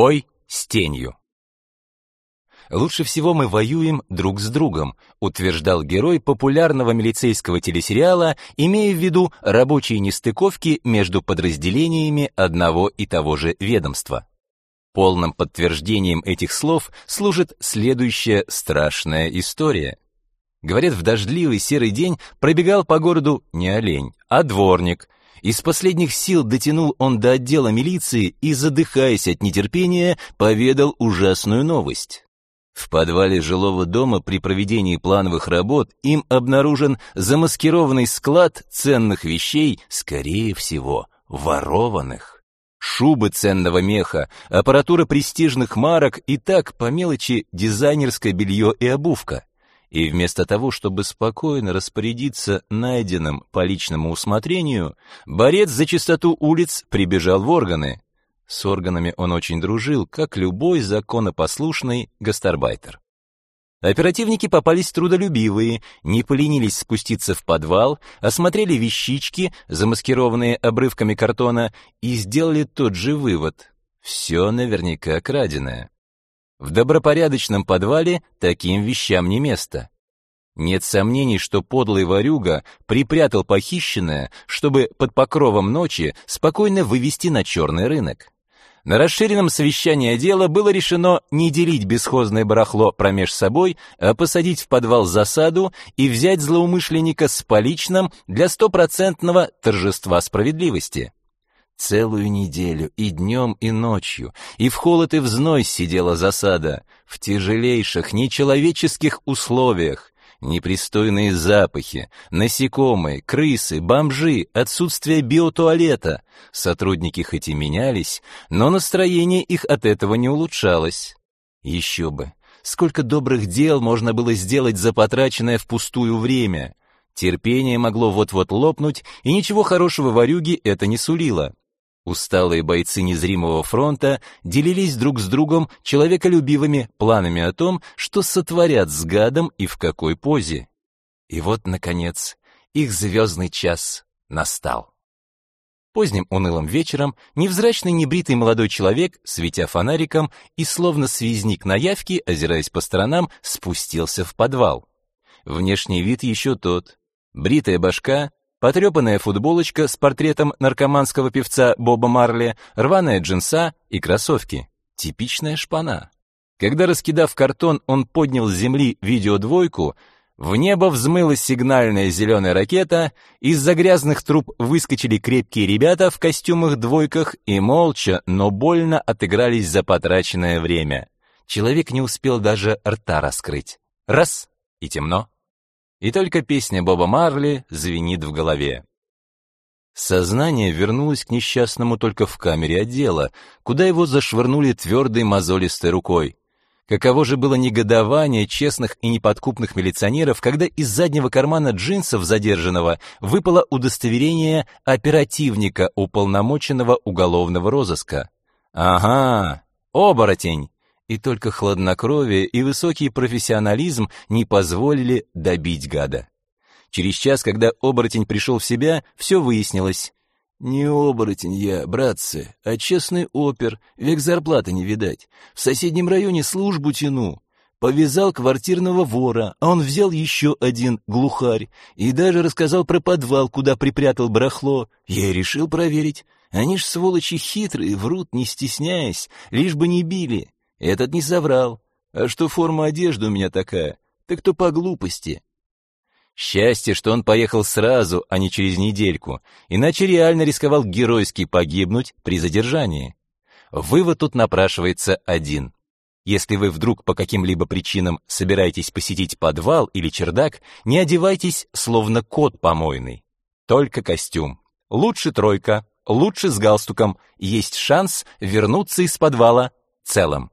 Бой с тенью. Лучше всего мы воюем друг с другом, утверждал герой популярного милицейского телесериала, имея в виду рабочие нестыковки между подразделениями одного и того же ведомства. Полным подтверждением этих слов служит следующая страшная история. Говорят, в дождливый серый день пробегал по городу не олень, а дворник. Из последних сил дотянул он до отдела милиции и, задыхаясь от нетерпения, поведал ужасную новость. В подвале жилого дома при проведении плановых работ им обнаружен замаскированный склад ценных вещей, скорее всего, ворованных шубы ценного меха, аппаратура престижных марок и так по мелочи дизайнерское белье и обувка. И вместо того, чтобы спокойно распорядиться найденным по личному усмотрению, борец за чистоту улиц прибежал в органы. С органами он очень дружил, как любой законопослушный гастарбайтер. Оперативники попались трудолюбивые, не поленились спуститься в подвал, осмотрели вещички, замаскированные обрывками картона, и сделали тот же вывод. Все наверняка краденое. В добропорядочном подвале таким вещам не место. Нет сомнений, что подлый ворюга припрятал похищенное, чтобы под покровом ночи спокойно вывести на черный рынок. На расширенном совещании отдела было решено не делить бесхозное барахло промеж собой, а посадить в подвал засаду и взять злоумышленника с поличным для стопроцентного торжества справедливости. Целую неделю и днем, и ночью, и в холод, и в зной сидела засада, в тяжелейших, нечеловеческих условиях, непристойные запахи, насекомые, крысы, бомжи, отсутствие биотуалета. Сотрудники хоть и менялись, но настроение их от этого не улучшалось. Еще бы, сколько добрых дел можно было сделать за потраченное впустую время. Терпение могло вот-вот лопнуть, и ничего хорошего варюги это не сулило. Усталые бойцы незримого фронта делились друг с другом человеколюбивыми планами о том, что сотворят с гадом и в какой позе. И вот, наконец, их звездный час настал. Поздним унылым вечером невзрачный небритый молодой человек, светя фонариком и словно связник на явке, озираясь по сторонам, спустился в подвал. Внешний вид еще тот. Бритая башка, Потрепанная футболочка с портретом наркоманского певца Боба Марли, рваная джинса и кроссовки. Типичная шпана. Когда, раскидав картон, он поднял с земли видеодвойку, в небо взмылась сигнальная зеленая ракета, из-за грязных труб выскочили крепкие ребята в костюмах-двойках и молча, но больно отыгрались за потраченное время. Человек не успел даже рта раскрыть. Раз — и темно и только песня Боба Марли звенит в голове. Сознание вернулось к несчастному только в камере отдела, куда его зашвырнули твердой мозолистой рукой. Каково же было негодование честных и неподкупных милиционеров, когда из заднего кармана джинсов задержанного выпало удостоверение оперативника уполномоченного уголовного розыска. Ага, оборотень и только хладнокровие и высокий профессионализм не позволили добить гада. Через час, когда оборотень пришел в себя, все выяснилось. «Не оборотень я, братцы, а честный опер, век зарплаты не видать. В соседнем районе службу тяну. Повязал квартирного вора, а он взял еще один глухарь и даже рассказал про подвал, куда припрятал барахло. Я и решил проверить. Они ж сволочи хитрые, врут, не стесняясь, лишь бы не били. Этот не соврал. А что форма одежды у меня такая? Так то по глупости. Счастье, что он поехал сразу, а не через недельку, иначе реально рисковал геройски погибнуть при задержании. Вывод тут напрашивается один. Если вы вдруг по каким-либо причинам собираетесь посетить подвал или чердак, не одевайтесь словно кот помойный. Только костюм. Лучше тройка, лучше с галстуком, есть шанс вернуться из подвала целым.